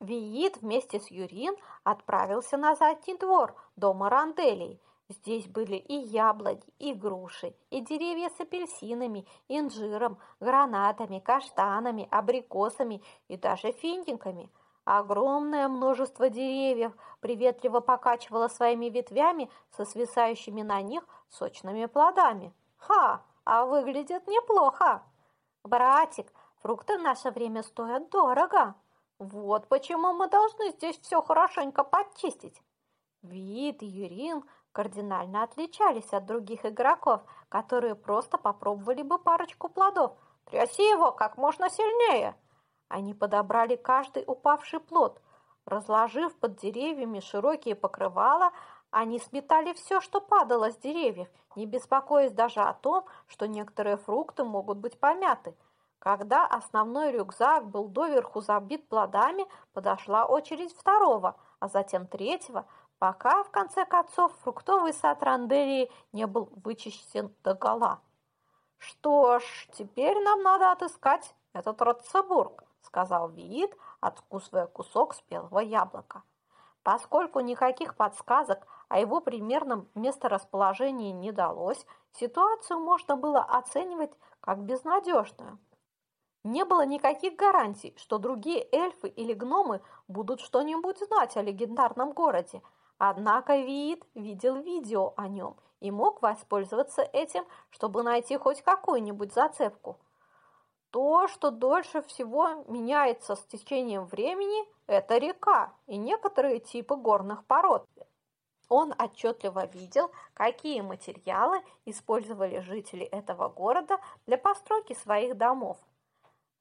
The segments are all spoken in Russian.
Виит вместе с Юрин отправился на задний двор дома Ранделей. Здесь были и яблони, и груши, и деревья с апельсинами, инжиром, гранатами, каштанами, абрикосами и даже финдиками. Огромное множество деревьев приветливо покачивало своими ветвями со свисающими на них сочными плодами. Ха, а выглядит неплохо. Братик, фрукты в наше время стоят дорого. Вот почему мы должны здесь все хорошенько подчистить. Вид и Юрин кардинально отличались от других игроков, которые просто попробовали бы парочку плодов. Тряси его как можно сильнее. Они подобрали каждый упавший плод. Разложив под деревьями широкие покрывала, они сметали все, что падало с деревьев, не беспокоясь даже о том, что некоторые фрукты могут быть помяты – когда основной рюкзак был доверху забит плодами, подошла очередь второго, а затем третьего, пока в конце концов фруктовый сад Ранделии не был вычищен до гола. «Что ж, теперь нам надо отыскать этот Ротцебург», сказал Виит, откусывая кусок спелого яблока. Поскольку никаких подсказок о его примерном месторасположении не далось, ситуацию можно было оценивать как безнадежную. Не было никаких гарантий, что другие эльфы или гномы будут что-нибудь знать о легендарном городе. Однако Виит видел видео о нем и мог воспользоваться этим, чтобы найти хоть какую-нибудь зацепку. То, что дольше всего меняется с течением времени, это река и некоторые типы горных пород. Он отчетливо видел, какие материалы использовали жители этого города для постройки своих домов.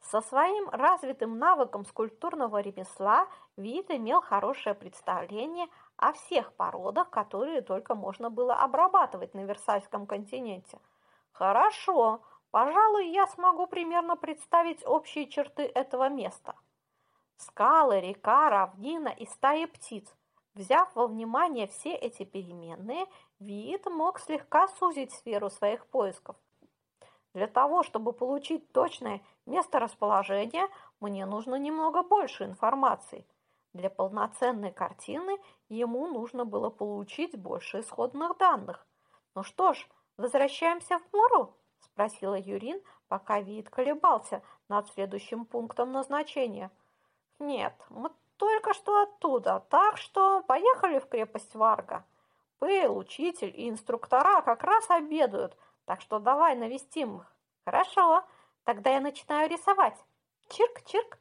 Со своим развитым навыком скульптурного ремесла Вит имел хорошее представление о всех породах, которые только можно было обрабатывать на Версальском континенте. Хорошо, пожалуй, я смогу примерно представить общие черты этого места. Скалы, река, равнина и стаи птиц. Взяв во внимание все эти переменные, Вит мог слегка сузить сферу своих поисков – для того, чтобы получить точное месторасположение, мне нужно немного больше информации. Для полноценной картины ему нужно было получить больше исходных данных. Ну что ж, возвращаемся в Мору? Спросила Юрин, пока Вид колебался над следующим пунктом назначения. Нет, мы только что оттуда, так что поехали в крепость Варга. Пейл, учитель и инструктора как раз обедают – так что давай навестим их. Хорошо, тогда я начинаю рисовать. Чирк-чирк.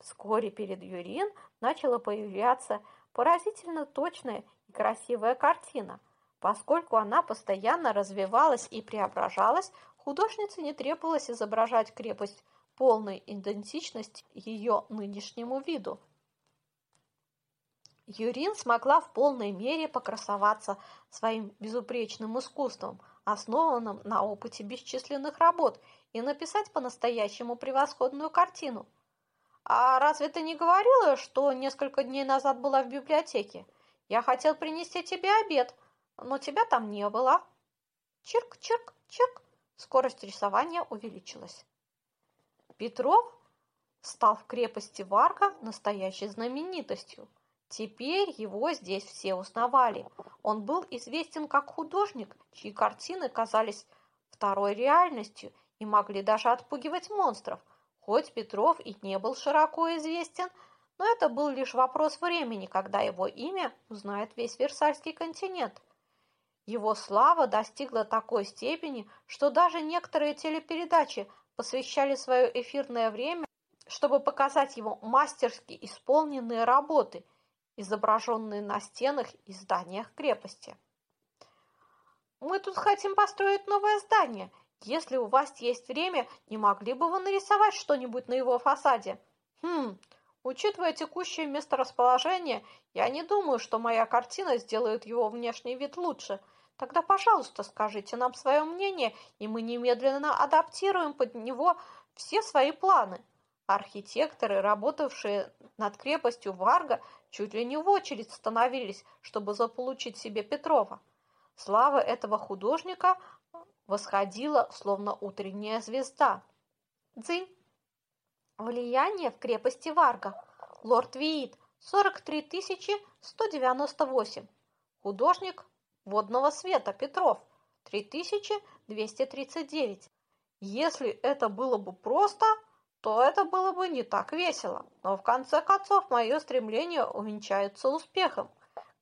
Вскоре перед Юрин начала появляться поразительно точная и красивая картина. Поскольку она постоянно развивалась и преображалась, художнице не требовалось изображать крепость полной идентичности ее нынешнему виду. Юрин смогла в полной мере покрасоваться своим безупречным искусством – основанном на опыте бесчисленных работ, и написать по-настоящему превосходную картину. А разве ты не говорила, что несколько дней назад была в библиотеке? Я хотел принести тебе обед, но тебя там не было. Чирк, чирк, чирк. Скорость рисования увеличилась. Петров стал в крепости Варга настоящей знаменитостью. Теперь его здесь все узнавали. Он был известен как художник, чьи картины казались второй реальностью и могли даже отпугивать монстров. Хоть Петров и не был широко известен, но это был лишь вопрос времени, когда его имя узнает весь Версальский континент. Его слава достигла такой степени, что даже некоторые телепередачи посвящали свое эфирное время, чтобы показать его мастерски исполненные работы – изображенные на стенах и зданиях крепости. «Мы тут хотим построить новое здание. Если у вас есть время, не могли бы вы нарисовать что-нибудь на его фасаде?» «Хм, учитывая текущее месторасположение, я не думаю, что моя картина сделает его внешний вид лучше. Тогда, пожалуйста, скажите нам свое мнение, и мы немедленно адаптируем под него все свои планы». Архитекторы, работавшие над крепостью Варга, чуть ли не в очередь становились, чтобы заполучить себе Петрова. Слава этого художника восходила, словно утренняя звезда. Дзынь. Влияние в крепости Варга. Лорд Виит, 43 198. Художник водного света Петров, 3239. Если это было бы просто, то это было бы не так весело. Но в конце концов мое стремление увенчается успехом.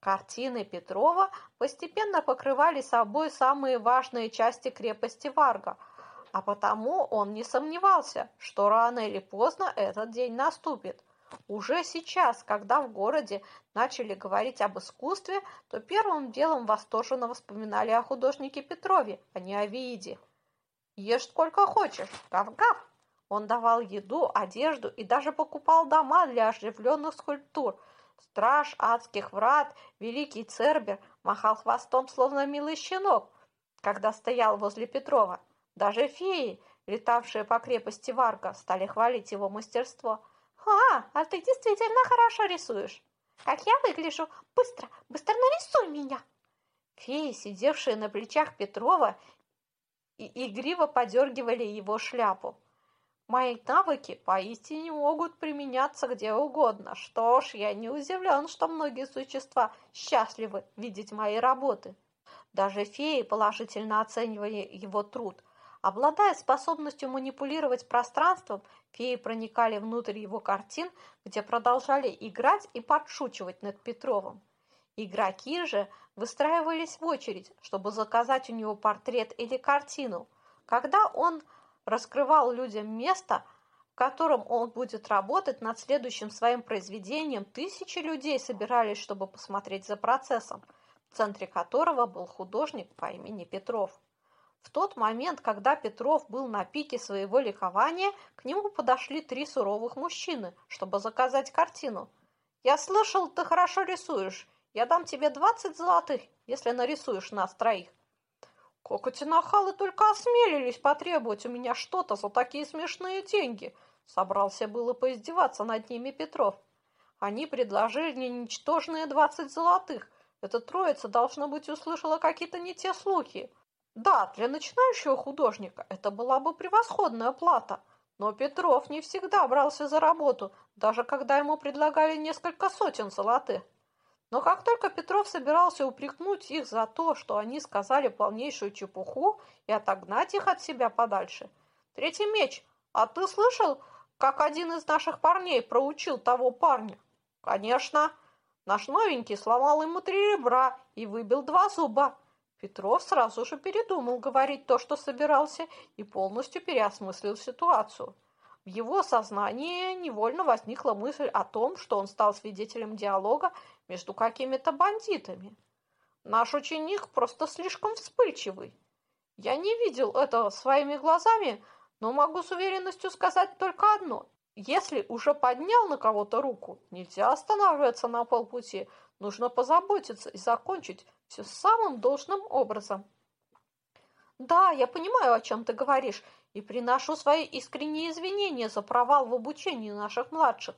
Картины Петрова постепенно покрывали собой самые важные части крепости Варга, а потому он не сомневался, что рано или поздно этот день наступит. Уже сейчас, когда в городе начали говорить об искусстве, то первым делом восторженно вспоминали о художнике Петрове, а не о Вииде. «Ешь сколько хочешь, гав-гав!» Он давал еду, одежду и даже покупал дома для оживленных скульптур. Страж адских врат, великий Цербер, махал хвостом, словно милый щенок, когда стоял возле Петрова. Даже феи, летавшие по крепости Варга, стали хвалить его мастерство. «А, а ты действительно хорошо рисуешь! Как я выгляжу? Быстро, быстро нарисуй меня!» Феи, сидевшие на плечах Петрова, и игриво подергивали его шляпу. Мои навыки поистине могут применяться где угодно. Что ж, я не удивлен, что многие существа счастливы видеть мои работы. Даже феи положительно оценивали его труд. Обладая способностью манипулировать пространством, феи проникали внутрь его картин, где продолжали играть и подшучивать над Петровым. Игроки же выстраивались в очередь, чтобы заказать у него портрет или картину. Когда он раскрывал людям место, в котором он будет работать над следующим своим произведением, тысячи людей собирались, чтобы посмотреть за процессом, в центре которого был художник по имени Петров. В тот момент, когда Петров был на пике своего ликования, к нему подошли три суровых мужчины, чтобы заказать картину. «Я слышал, ты хорошо рисуешь. Я дам тебе двадцать золотых, если нарисуешь нас троих». Как нахалы только осмелились потребовать у меня что-то за такие смешные деньги. Собрался было поиздеваться над ними Петров. Они предложили мне ничтожные двадцать золотых. Эта троица, должно быть, услышала какие-то не те слухи. Да, для начинающего художника это была бы превосходная плата. Но Петров не всегда брался за работу, даже когда ему предлагали несколько сотен золотых. Но как только Петров собирался упрекнуть их за то, что они сказали полнейшую чепуху и отогнать их от себя подальше. Третий меч. А ты слышал, как один из наших парней проучил того парня? Конечно. Наш новенький сломал ему три ребра и выбил два зуба. Петров сразу же передумал говорить то, что собирался, и полностью переосмыслил ситуацию. В его сознании невольно возникла мысль о том, что он стал свидетелем диалога между какими-то бандитами. Наш ученик просто слишком вспыльчивый. Я не видел этого своими глазами, но могу с уверенностью сказать только одно. Если уже поднял на кого-то руку, нельзя останавливаться на полпути. Нужно позаботиться и закончить все самым должным образом. Да, я понимаю, о чем ты говоришь, и приношу свои искренние извинения за провал в обучении наших младших.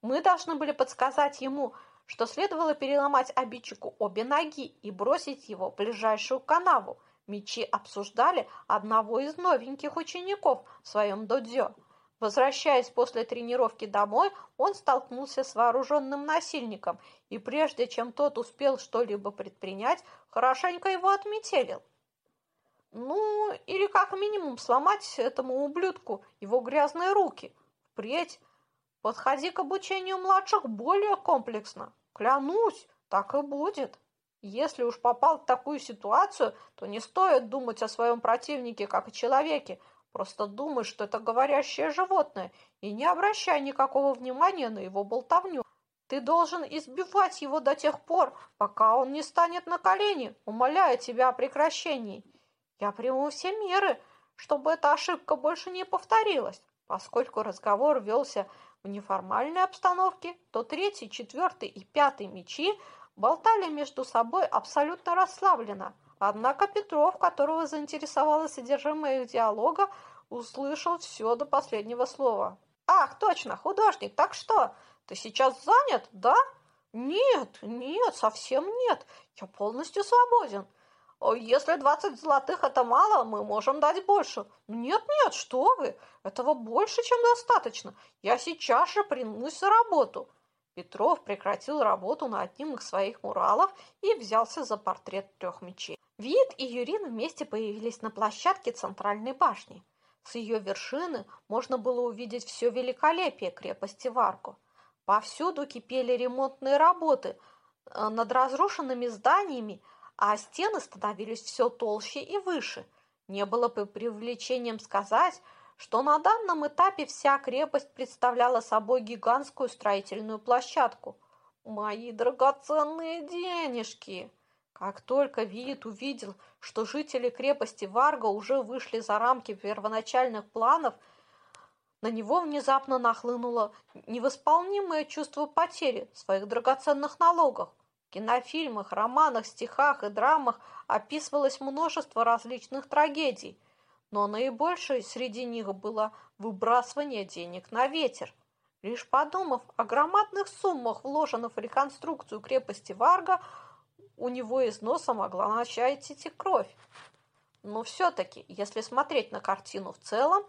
Мы должны были подсказать ему, что следовало переломать обидчику обе ноги и бросить его в ближайшую канаву. Мечи обсуждали одного из новеньких учеников в своем додзё. Возвращаясь после тренировки домой, он столкнулся с вооруженным насильником, и прежде чем тот успел что-либо предпринять, хорошенько его отметелил. Ну, или как минимум сломать этому ублюдку его грязные руки. Впредь подходи к обучению младших более комплексно. Клянусь, так и будет. Если уж попал в такую ситуацию, то не стоит думать о своем противнике как о человеке. Просто думай, что это говорящее животное, и не обращай никакого внимания на его болтовню. Ты должен избивать его до тех пор, пока он не станет на колени, умоляя тебя о прекращении. Я приму все меры, чтобы эта ошибка больше не повторилась. Поскольку разговор велся в неформальной обстановке, то третий, четвертый и пятый мечи болтали между собой абсолютно расслабленно. Однако Петров, которого заинтересовало содержимое их диалога, услышал все до последнего слова. «Ах, точно, художник, так что, ты сейчас занят, да?» «Нет, нет, совсем нет, я полностью свободен. Если двадцать золотых это мало, мы можем дать больше. Нет-нет, что вы, этого больше, чем достаточно. Я сейчас же примусь за работу. Петров прекратил работу над одним из своих муралов и взялся за портрет трех мечей. Вид и Юрин вместе появились на площадке центральной башни. С ее вершины можно было увидеть все великолепие крепости Варго. Повсюду кипели ремонтные работы э, над разрушенными зданиями, а стены становились все толще и выше. Не было бы привлечением сказать, что на данном этапе вся крепость представляла собой гигантскую строительную площадку. Мои драгоценные денежки! Как только Виит увидел, что жители крепости Варга уже вышли за рамки первоначальных планов, на него внезапно нахлынуло невосполнимое чувство потери своих драгоценных налогов. Кинофильмах, романах, стихах и драмах описывалось множество различных трагедий, но наибольшей среди них было выбрасывание денег на ветер. Лишь подумав о громадных суммах, вложенных в реконструкцию крепости Варга, у него из носа могла начать идти кровь. Но все-таки, если смотреть на картину в целом,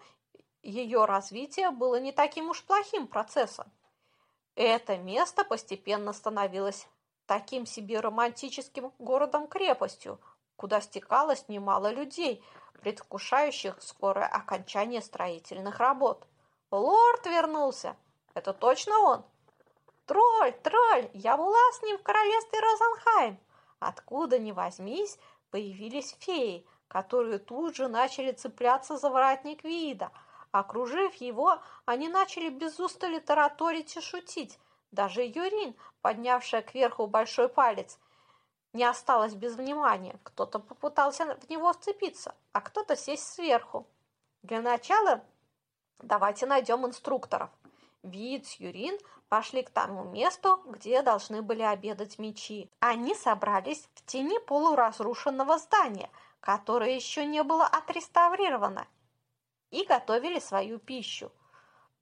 ее развитие было не таким уж плохим процессом. Это место постепенно становилось таким себе романтическим городом-крепостью, куда стекалось немало людей, предвкушающих скорое окончание строительных работ. Лорд вернулся. Это точно он? Тролль, тролль, я была с ним в королевстве Розенхайм. Откуда ни возьмись, появились феи, которые тут же начали цепляться за воротник вида. Окружив его, они начали без устали тараторить и шутить. Даже Юрин, поднявшая кверху большой палец, не осталась без внимания. Кто-то попытался в него вцепиться, а кто-то сесть сверху. Для начала давайте найдем инструкторов. Вид с Юрин пошли к тому месту, где должны были обедать мечи. Они собрались в тени полуразрушенного здания, которое еще не было отреставрировано, и готовили свою пищу.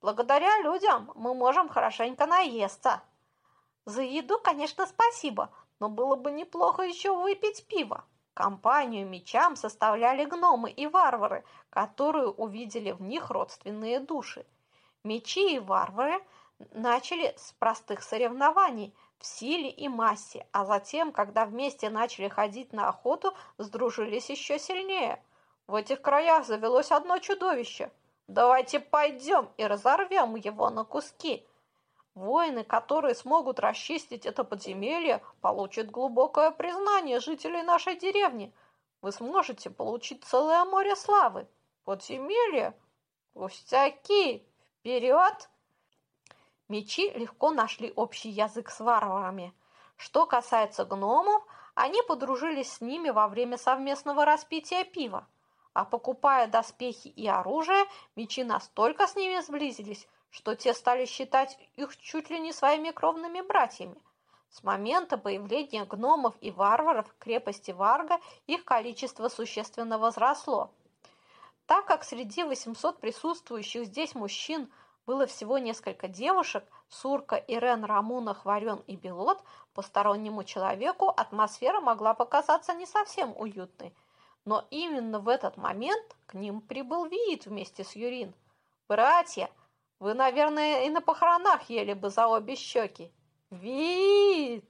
Благодаря людям мы можем хорошенько наесться. За еду, конечно, спасибо, но было бы неплохо еще выпить пиво. Компанию мечам составляли гномы и варвары, которые увидели в них родственные души – Мечи и варвары начали с простых соревнований в силе и массе, а затем, когда вместе начали ходить на охоту, сдружились еще сильнее. В этих краях завелось одно чудовище. Давайте пойдем и разорвем его на куски. Воины, которые смогут расчистить это подземелье, получат глубокое признание жителей нашей деревни. Вы сможете получить целое море славы. Подземелье? Пустяки! Вперед! Мечи легко нашли общий язык с варварами. Что касается гномов, они подружились с ними во время совместного распития пива. А покупая доспехи и оружие, мечи настолько с ними сблизились, что те стали считать их чуть ли не своими кровными братьями. С момента появления гномов и варваров крепости Варга их количество существенно возросло. Так как среди 800 присутствующих здесь мужчин было всего несколько девушек, Сурка, Ирен, Рамуна, Хварен и Белот, постороннему человеку атмосфера могла показаться не совсем уютной. Но именно в этот момент к ним прибыл Виит вместе с Юрин. «Братья, вы, наверное, и на похоронах ели бы за обе щеки». «Виит!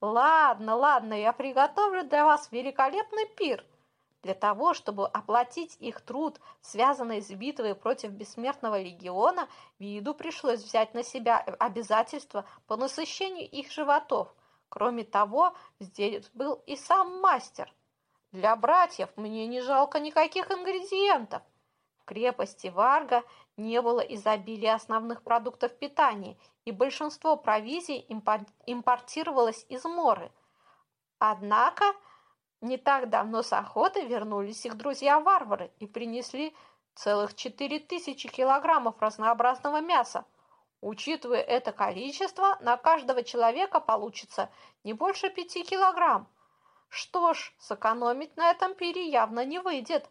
Ладно, ладно, я приготовлю для вас великолепный пир. Для того, чтобы оплатить их труд, связанный с битвой против бессмертного легиона, Виду пришлось взять на себя обязательства по насыщению их животов. Кроме того, здесь был и сам мастер. Для братьев мне не жалко никаких ингредиентов. В крепости Варга не было изобилия основных продуктов питания, и большинство провизий импортировалось из Моры. Однако не так давно с охоты вернулись их друзья-варвары и принесли целых четыре тысячи килограммов разнообразного мяса. Учитывая это количество, на каждого человека получится не больше пяти килограмм. Что ж, сэкономить на этом пире явно не выйдет.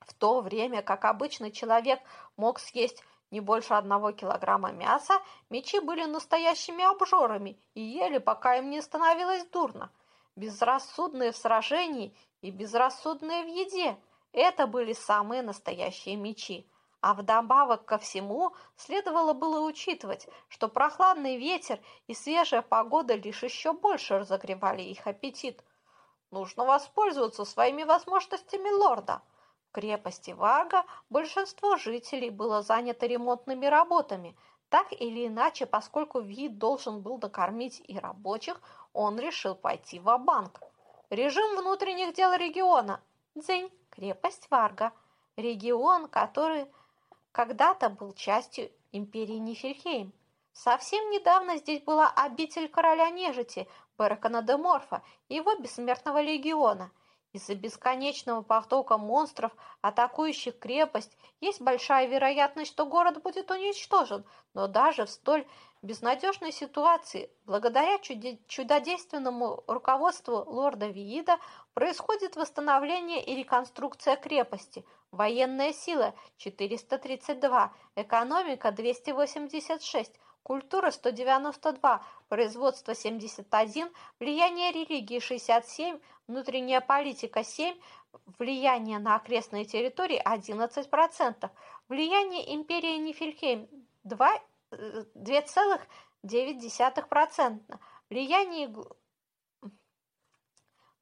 В то время как обычный человек мог съесть не больше одного килограмма мяса, мечи были настоящими обжорами и ели, пока им не становилось дурно – безрассудные в сражении и безрассудные в еде. Это были самые настоящие мечи. А вдобавок ко всему, следовало было учитывать, что прохладный ветер и свежая погода лишь еще больше разогревали их аппетит. Нужно воспользоваться своими возможностями лорда. В крепости Варга большинство жителей было занято ремонтными работами. Так или иначе, поскольку вид должен был накормить и рабочих, он решил пойти в банк Режим внутренних дел региона. Дзень, крепость Варга. Регион, который когда-то был частью империи Нифельхейм. Совсем недавно здесь была обитель короля нежити Беракона де Морфа и его бессмертного легиона. Из-за бесконечного потока монстров, атакующих крепость, есть большая вероятность, что город будет уничтожен, но даже в столь безнадежной ситуации, благодаря чудодейственному руководству лорда Виида, происходит восстановление и реконструкция крепости – Военная сила – 432, экономика – 286, культура – 192, производство – 71, влияние религии – 67, внутренняя политика – 7, влияние на окрестные территории – 11%, влияние империи Нифельхейм – 2,9%, влияние,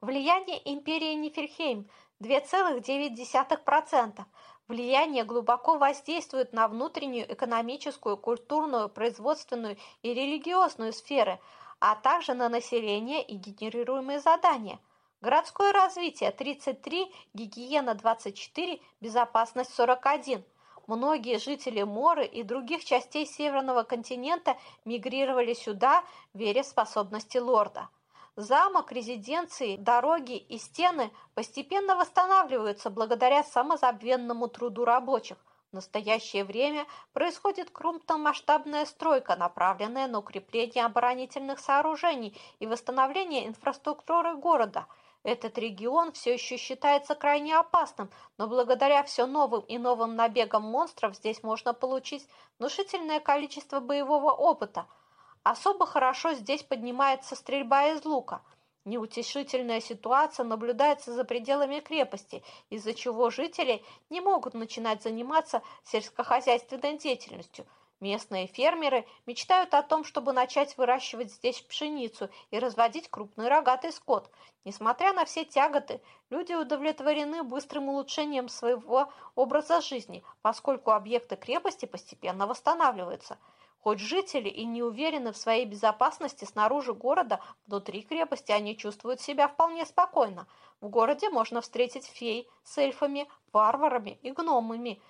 влияние империи Нифельхейм – 2,9%. Влияние глубоко воздействует на внутреннюю экономическую, культурную, производственную и религиозную сферы, а также на население и генерируемые задания. Городское развитие 33, гигиена 24, безопасность 41. Многие жители Моры и других частей Северного континента мигрировали сюда, веря в способности лорда. Замок, резиденции, дороги и стены постепенно восстанавливаются благодаря самозабвенному труду рабочих. В настоящее время происходит крупномасштабная стройка, направленная на укрепление оборонительных сооружений и восстановление инфраструктуры города. Этот регион все еще считается крайне опасным, но благодаря все новым и новым набегам монстров здесь можно получить внушительное количество боевого опыта – Особо хорошо здесь поднимается стрельба из лука. Неутешительная ситуация наблюдается за пределами крепости, из-за чего жители не могут начинать заниматься сельскохозяйственной деятельностью. Местные фермеры мечтают о том, чтобы начать выращивать здесь пшеницу и разводить крупный рогатый скот. Несмотря на все тяготы, люди удовлетворены быстрым улучшением своего образа жизни, поскольку объекты крепости постепенно восстанавливаются – Хоть жители и не уверены в своей безопасности снаружи города, внутри крепости они чувствуют себя вполне спокойно. В городе можно встретить фей с эльфами, варварами и гномами.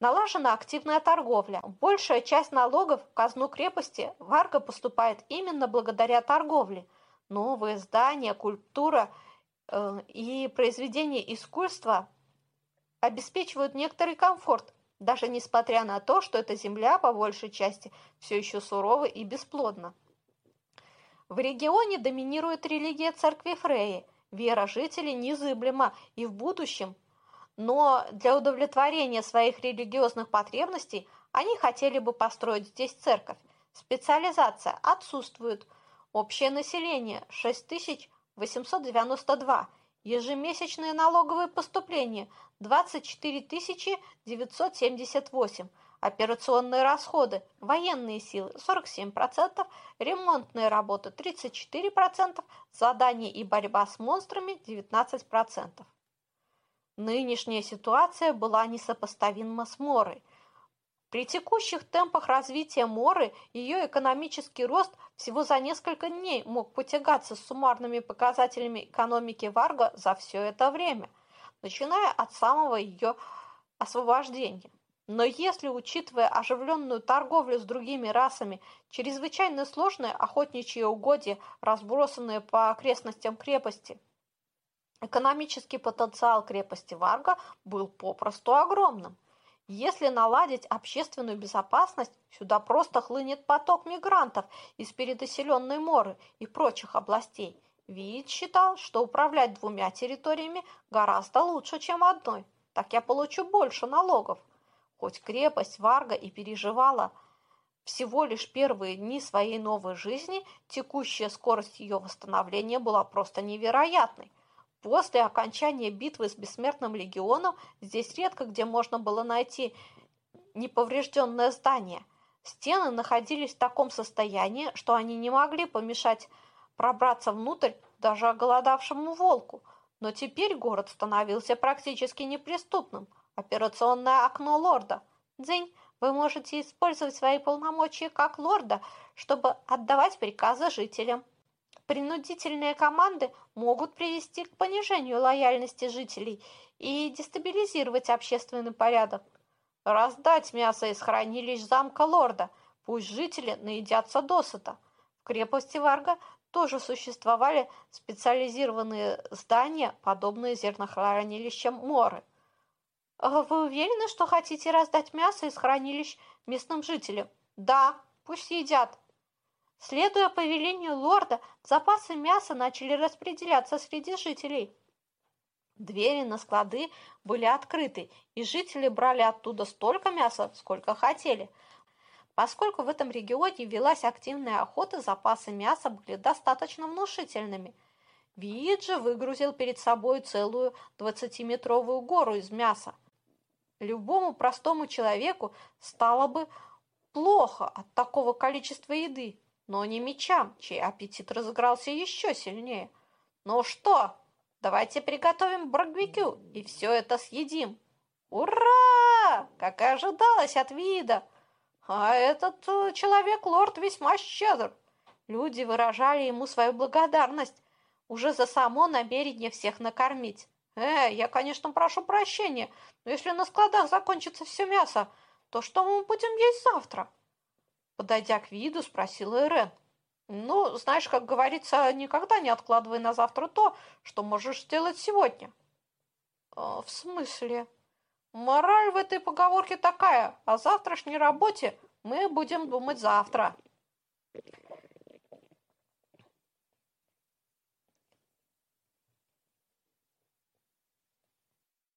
Налажена активная торговля. Большая часть налогов в казну крепости Варга поступает именно благодаря торговле. Новые здания, культура э, и произведения искусства обеспечивают некоторый комфорт, даже несмотря на то, что эта земля по большей части все еще сурова и бесплодна. В регионе доминирует религия церкви Фреи, вера жителей незыблема и в будущем, но для удовлетворения своих религиозных потребностей они хотели бы построить здесь церковь. Специализация отсутствует. Общее население 6892, ежемесячные налоговые поступления 24 978, операционные расходы, военные силы 47%, ремонтные работы 34%, задания и борьба с монстрами 19%. Нынешняя ситуация была несопоставима с Морой. При текущих темпах развития Моры ее экономический рост всего за несколько дней мог потягаться с суммарными показателями экономики Варга за все это время – начиная от самого ее освобождения. Но если, учитывая оживленную торговлю с другими расами, чрезвычайно сложные охотничьи угодья, разбросанные по окрестностям крепости, экономический потенциал крепости Варга был попросту огромным. Если наладить общественную безопасность, сюда просто хлынет поток мигрантов из передоселенной Моры и прочих областей, Вид считал, что управлять двумя территориями гораздо лучше, чем одной. Так я получу больше налогов. Хоть крепость Варга и переживала всего лишь первые дни своей новой жизни, текущая скорость ее восстановления была просто невероятной. После окончания битвы с Бессмертным легионом здесь редко где можно было найти неповрежденное здание. Стены находились в таком состоянии, что они не могли помешать пробраться внутрь даже оголодавшему волку. Но теперь город становился практически неприступным. Операционное окно лорда. Дзень, вы можете использовать свои полномочия как лорда, чтобы отдавать приказы жителям. Принудительные команды могут привести к понижению лояльности жителей и дестабилизировать общественный порядок. Раздать мясо из хранилищ замка лорда, пусть жители наедятся досыта. В крепости Варга тоже существовали специализированные здания, подобные зернохранилищам Моры. А вы уверены, что хотите раздать мясо из хранилищ местным жителям? Да, пусть едят. Следуя повелению лорда, запасы мяса начали распределяться среди жителей. Двери на склады были открыты, и жители брали оттуда столько мяса, сколько хотели. Поскольку в этом регионе велась активная охота, запасы мяса были достаточно внушительными. Вииджи выгрузил перед собой целую 20-метровую гору из мяса. Любому простому человеку стало бы плохо от такого количества еды, но не мечам, чей аппетит разыгрался еще сильнее. Ну что, давайте приготовим барбекю и все это съедим. Ура! Как и ожидалось от вида. А этот э, человек-лорд весьма щедр. Люди выражали ему свою благодарность уже за само намерение всех накормить. Э, я, конечно, прошу прощения, но если на складах закончится все мясо, то что мы будем есть завтра? Подойдя к виду, спросила Ирен. Ну, знаешь, как говорится, никогда не откладывай на завтра то, что можешь сделать сегодня. «А, в смысле? Мораль в этой поговорке такая, о завтрашней работе мы будем думать завтра.